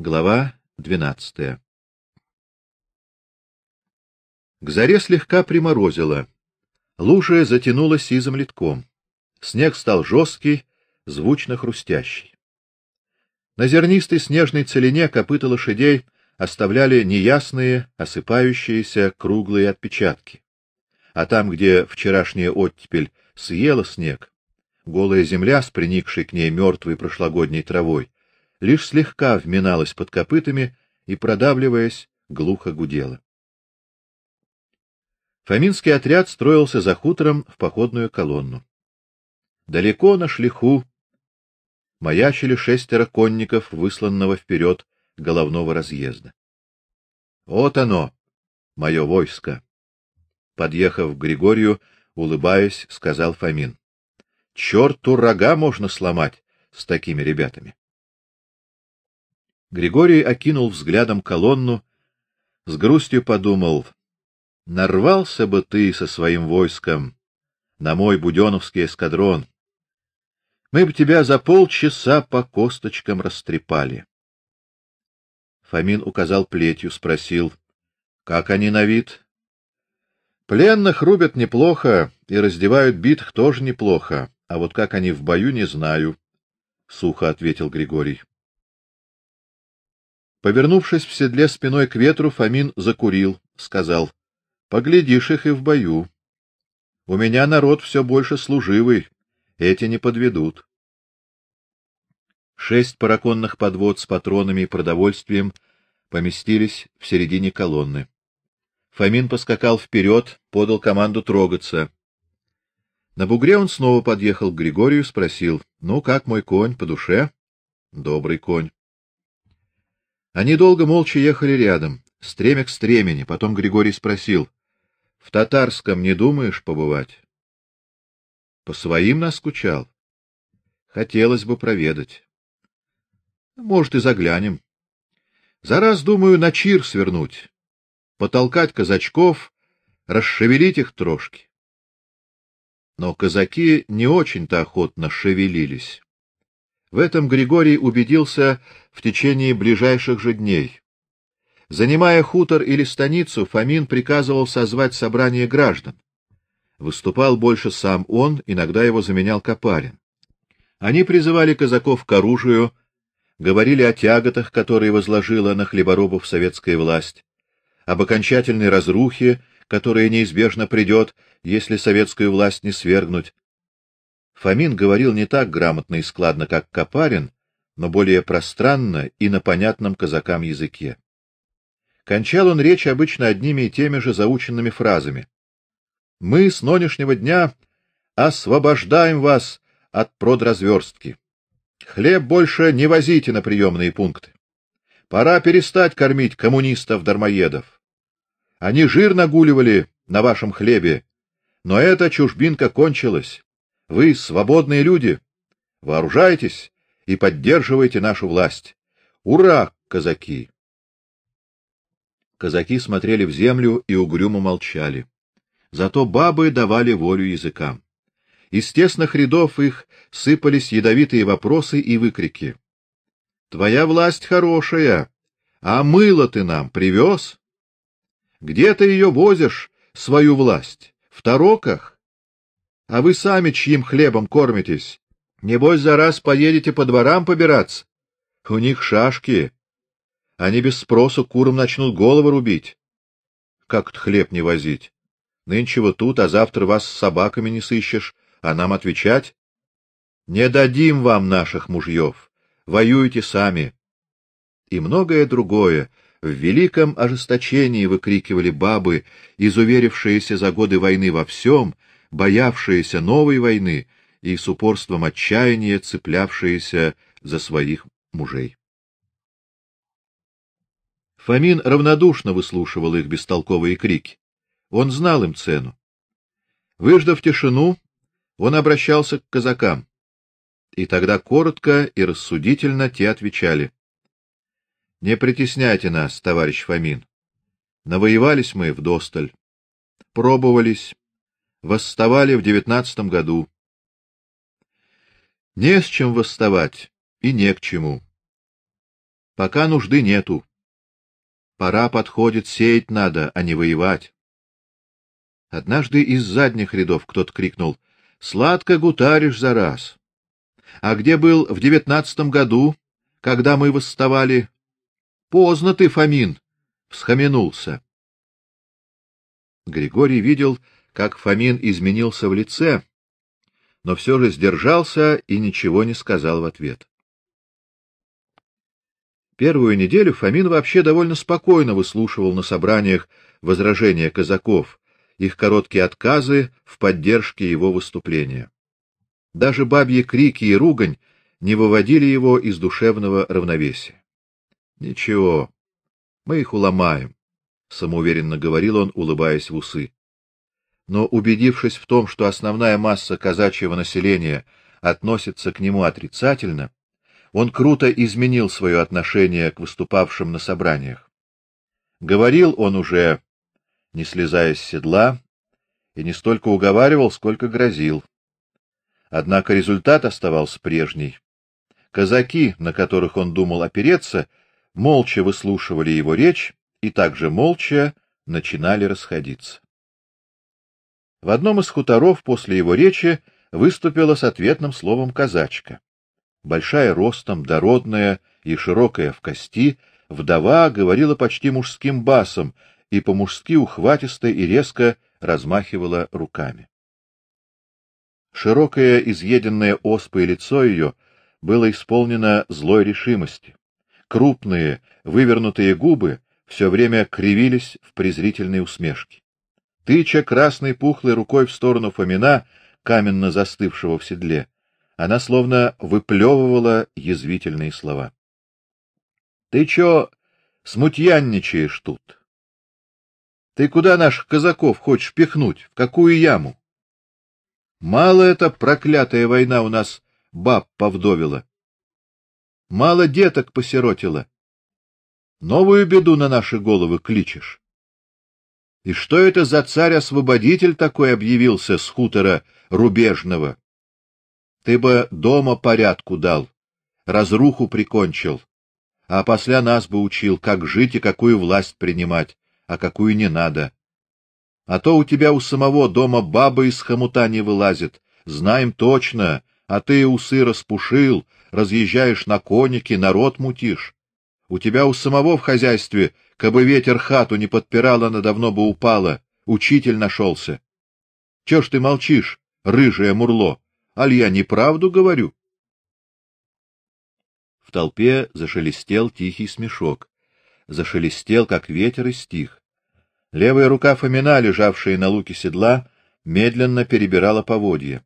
Глава двенадцатая. К заре слегка приморозило. Лужа затянулась сизым литком. Снег стал жесткий, звучно хрустящий. На зернистой снежной целине копыта лошадей оставляли неясные, осыпающиеся круглые отпечатки. А там, где вчерашняя оттепель съела снег, голая земля с приникшей к ней мертвой прошлогодней травой лишь слегка вминалась под копытами и, продавливаясь, глухо гудела. Фаминский отряд строился за хутором в походную колонну. Далеко на шлиху маячили шестеро конников, высланного вперед головного разъезда. Вот оно, мое войско. Подъехав к Григорию, улыбаясь, сказал Фамин: "Чёрту рога можно сломать с такими ребятами". Григорий окинул взглядом колонну, с грустью подумал: нарвался бы ты со своим войском на мой будённовский эскадрон. Мы бы тебя за полчаса по косточкам растрепали. Фамин указал плетью, спросил: "Как они на вид?" Пленных рубят неплохо и раздевают битых тоже неплохо, а вот как они в бою не знаю, сухо ответил Григорий. Повернувшись в седле спиной к ветру, Фамин закурил, сказал: "Поглядишь их и в бою. У меня народ все больше служивый, эти не подведут". Шесть параконных подвод с патронами и продовольствием поместились в середине колонны. Фамин поскакал вперед, подал команду трогаться. На бугре он снова подъехал к Григорию, спросил: "Ну как мой конь по душе?" "Добрый конь". Они долго молча ехали рядом, стремя к стремени. Потом Григорий спросил: "В татарском не думаешь побывать?" По своим наскучал. Хотелось бы проведать. Может, и заглянем. За раз думаю на чир свернуть, потолкать казачков, расшевелить их трошки. Но казаки не очень-то охотно шевелились. В этом Григорий убедился в течение ближайших же дней. Занимая хутор или станицу, Фомин приказывал созвать собрание граждан. Выступал больше сам он, иногда его заменял Копарин. Они призывали казаков к оружию, говорили о тяготах, которые возложила на хлеборобов советская власть, об окончательной разрухе, которая неизбежно придет, если советскую власть не свергнуть, Фомин говорил не так грамотно и складно, как Копарин, но более пространно и на понятном казакам языке. Кончал он речь обычно одними и теми же заученными фразами. Мы с нынешнего дня освобождаем вас от продразверстки. Хлеб больше не возите на приемные пункты. Пора перестать кормить коммунистов-дармоедов. Они жир нагуливали на вашем хлебе, но эта чужбинка кончилась. Вы свободные люди. Вооружайтесь и поддерживайте нашу власть. Ура, казаки! Казаки смотрели в землю и угрюмо молчали. Зато бабы давали волю языкам. Из тесных рядов их сыпались ядовитые вопросы и выкрики. Твоя власть хорошая, а мыло ты нам привез? Где ты ее возишь, свою власть? В тароках? А вы сами чьим хлебом кормитесь? Небось, за раз поедете по дворам побираться. У них шашки. Они без спросу курам начнут головы рубить. Как тут хлеб не возить? Нынче вот тут, а завтра вас с собаками не сыщешь, а нам отвечать? Не дадим вам наших мужьев. Воюйте сами. И многое другое в великом ожесточении выкрикивали бабы, изуверившиеся за годы войны во всем, боявшиеся новой войны и с упорством отчаяния цеплявшиеся за своих мужей. Фамин равнодушно выслушивал их бестолковые крики. Он знал им цену. Выждав тишину, он обращался к казакам. И тогда коротко и рассудительно те отвечали: Не притесняйте нас, товарищ Фамин. Навоевались мы в досталь. Пробовались, восставали в девятнадцатом году. Не с чем восставать и не к чему. Пока нужды нету. Пора подходит, сеять надо, а не воевать. Однажды из задних рядов кто-то крикнул: "Сладко гутаришь за раз". А где был в девятнадцатом году, когда мы восставали? Поздно ты, Фомин, всхаменулся. Григорий видел, как Фомин изменился в лице, но все же сдержался и ничего не сказал в ответ. Первую неделю Фомин вообще довольно спокойно выслушивал на собраниях возражения казаков, их короткие отказы в поддержке его выступления. Даже бабьи крики и ругань не выводили его из душевного равновесия. Ничего, мы их уломаем, самоуверенно говорил он, улыбаясь в усы. Но убедившись в том, что основная масса казачьего населения относится к нему отрицательно, он круто изменил свое отношение к выступавшим на собраниях. Говорил он уже, не слезая с седла, и не столько уговаривал, сколько грозил. Однако результат оставался прежний. Казаки, на которых он думал опереться, молча выслушивали его речь и также молча начинали расходиться. В одном из хуторов после его речи выступила с ответным словом казачка большая ростом, дородная и широкая в кости, вдова говорила почти мужским басом и по-мужски ухватисто и резко размахивала руками. Широкое изъеденное оспой лицо ее было исполнено злой решимости. Крупные, вывернутые губы все время кривились в презрительной усмешке. Тыча красной пухлой рукой в сторону Фомина, каменно застывшего в седле, она словно выплевывала язвительные слова. Ты чё смутьянничаешь тут? Ты куда наших казаков хочешь пихнуть? В какую яму? Мало эта проклятая война у нас баб повдовила. Мало деток посиротила. Новую беду на наши головы кличешь. И что это за царь-освободитель такой объявился с хутора рубежного? Ты бы дома порядку дал, разруху прикончил, а после нас бы учил, как жить и какую власть принимать, а какую не надо. А то у тебя у самого дома баба из хомута не вылазит, знаем точно, а ты усы распушил, разъезжаешь на конике, народ мутишь. У тебя у самого в хозяйстве, кабы ветер хату не подпирал, она давно бы упала. Учитель нашелся. Чего ж ты молчишь, рыжее мурло? Аль я неправду говорю? В толпе зашелестел тихий смешок. Зашелестел, как ветер, и стих. Левая рука Фомина, лежавшая на луке седла, медленно перебирала поводья.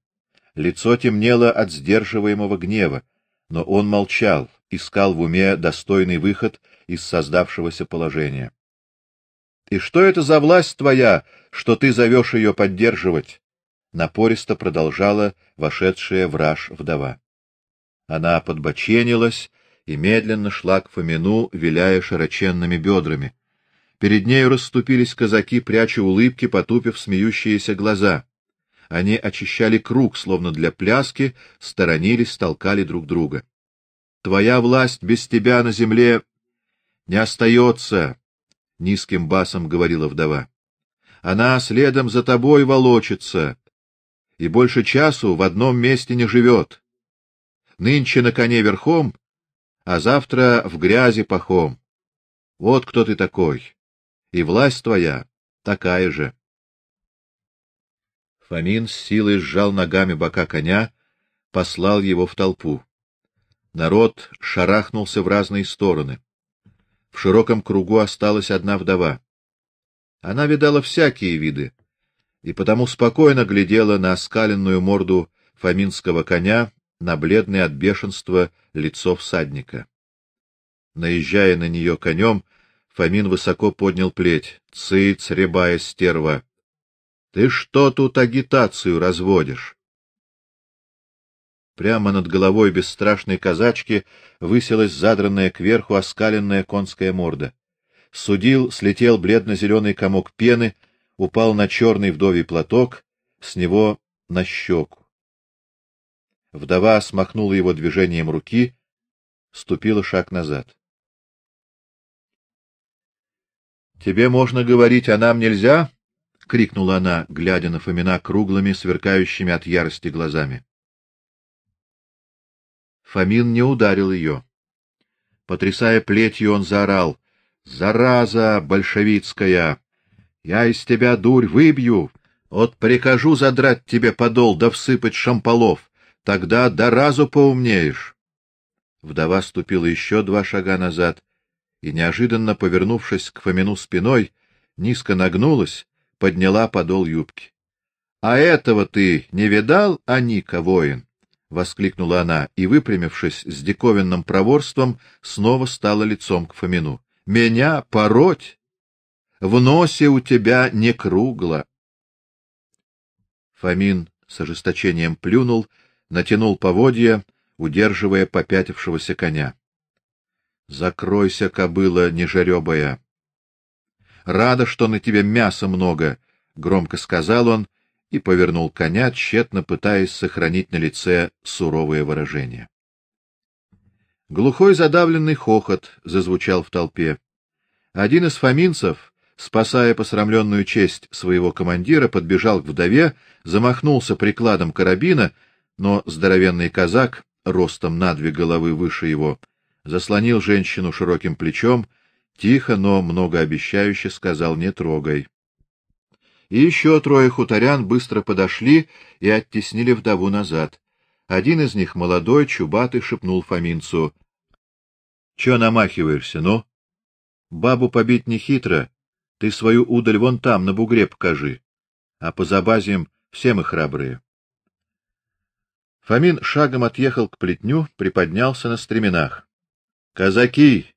Лицо темнело от сдерживаемого гнева, но он молчал, искал в уме достойный выход из создавшегося положения. И что это за власть твоя, что ты зовешь ее поддерживать? напористо продолжала вошедшая в раж вдова. Она подбоченилась и медленно шла к Фомину, виляя широченными бедрами. Перед нею расступились казаки, пряча улыбки, потупив смеющиеся глаза. Они очищали круг, словно для пляски, сторонились, толкали друг друга. Твоя власть без тебя на земле не остается, — низким басом говорила вдова. Она следом за тобой волочится, и больше часу в одном месте не живет. Нынче на коне верхом, а завтра в грязи пахом. Вот кто ты такой. И власть твоя такая же. Фомин с силой сжал ногами бока коня, послал его в толпу. Народ шарахнулся в разные стороны. В широком кругу осталась одна вдова. Она видала всякие виды, и потому спокойно глядела на оскаленную морду фаминского коня, на бледное от бешенства лицо всадника. Наезжая на нее конем, Фомин высоко поднял плеть. Цыц, рябая стерва! Ты что тут агитацию разводишь? Прямо над головой бесстрашной казачки высилась задранная кверху оскаленная конская морда. Судил слетел бледно-зеленый комок пены, упал на черный вдовий платок, с него на щеку. Вдова смахнула его движением руки, ступила шаг назад. Тебе можно говорить, а нам нельзя? крикнула она, глядя на Фомина круглыми, сверкающими от ярости глазами. Фомин не ударил ее. Потрясая плетью, он заорал: "Зараза большевицкая! Я из тебя дурь выбью, вот прикажу задрать тебе подол да всыпать шамполов, тогда до разу поумнеешь". Вдова ступила еще два шага назад и неожиданно повернувшись к Фомину спиной, низко нагнулась, подняла подол юбки. А этого ты не видал, Аника, воин? Воскликнула она и, выпрямившись с диковинным проворством, снова стала лицом к Фомину. Меня пороть? В носе у тебя не кругло. Фомин с ожесточением плюнул, натянул поводья, удерживая попятившегося коня. Закройся, кобыла нежаребая. Рада, что на тебе мяса много, громко сказал он и повернул коня, тщетно пытаясь сохранить на лице суровое выражение. Глухой задавленный хохот зазвучал в толпе. Один из фаминцев, спасая посрамленную честь своего командира, подбежал к вдове, замахнулся прикладом карабина, но здоровенный казак, ростом на две головы выше его, заслонил женщину широким плечом, тихо, но многообещающе сказал: "Не трогай". И еще трое хуторян быстро подошли и оттеснили вдову назад. Один из них, молодой, чубатый, шепнул Фоминцу: "Что намахиваешься, ну? Бабу побить не хитро. Ты свою удаль вон там на бугре покажи. А по забазиям все мы храбрые". Фомин шагом отъехал к плетню, приподнялся на стременах. "Казаки,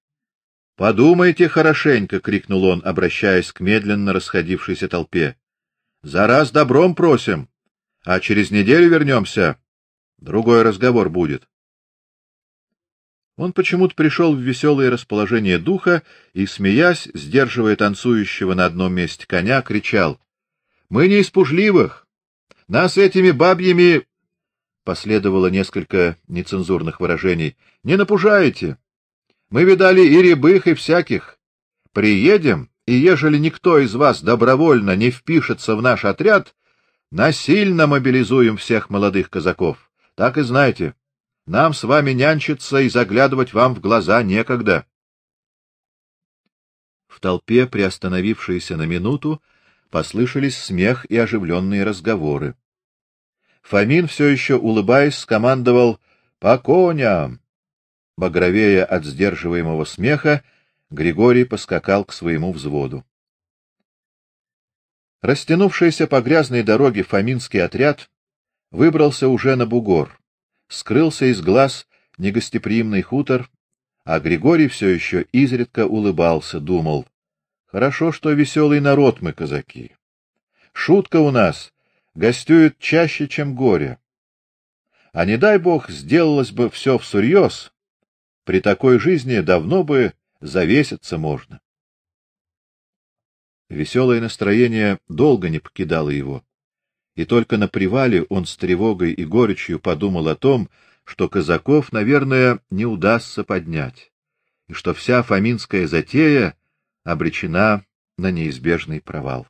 подумайте хорошенько", крикнул он, обращаясь к медленно расходившейся толпе. За раз добром просим, а через неделю вернемся. Другой разговор будет. Он почему-то пришел в веселое расположение духа и, смеясь, сдерживая танцующего на одном месте коня, кричал: "Мы не из пужливых. Нас этими бабьями последовало несколько нецензурных выражений. Не напужаете. Мы видали и рябых, и всяких. Приедем, и ежели никто из вас добровольно не впишется в наш отряд, насильно мобилизуем всех молодых казаков. Так и знайте, нам с вами нянчиться и заглядывать вам в глаза некогда. В толпе, приостановившейся на минуту, послышались смех и оживленные разговоры. Фомин все еще улыбаясь скомандовал: "По коням!" Багровея от сдерживаемого смеха, Григорий поскакал к своему взводу. Растянувшийся по грязной дороге фаминский отряд выбрался уже на бугор. Скрылся из глаз негостеприимный хутор, а Григорий все еще изредка улыбался, думал: хорошо, что веселый народ мы казаки. Шутка у нас гостюет чаще, чем горе. А не дай бог, сделалось бы все всерьез, при такой жизни давно бы завеситься можно. Веселое настроение долго не покидало его, и только на привале он с тревогой и горечью подумал о том, что казаков, наверное, не удастся поднять, и что вся фаминская затея обречена на неизбежный провал.